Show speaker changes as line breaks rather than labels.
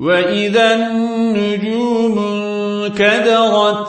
وإذا النجوم كدرت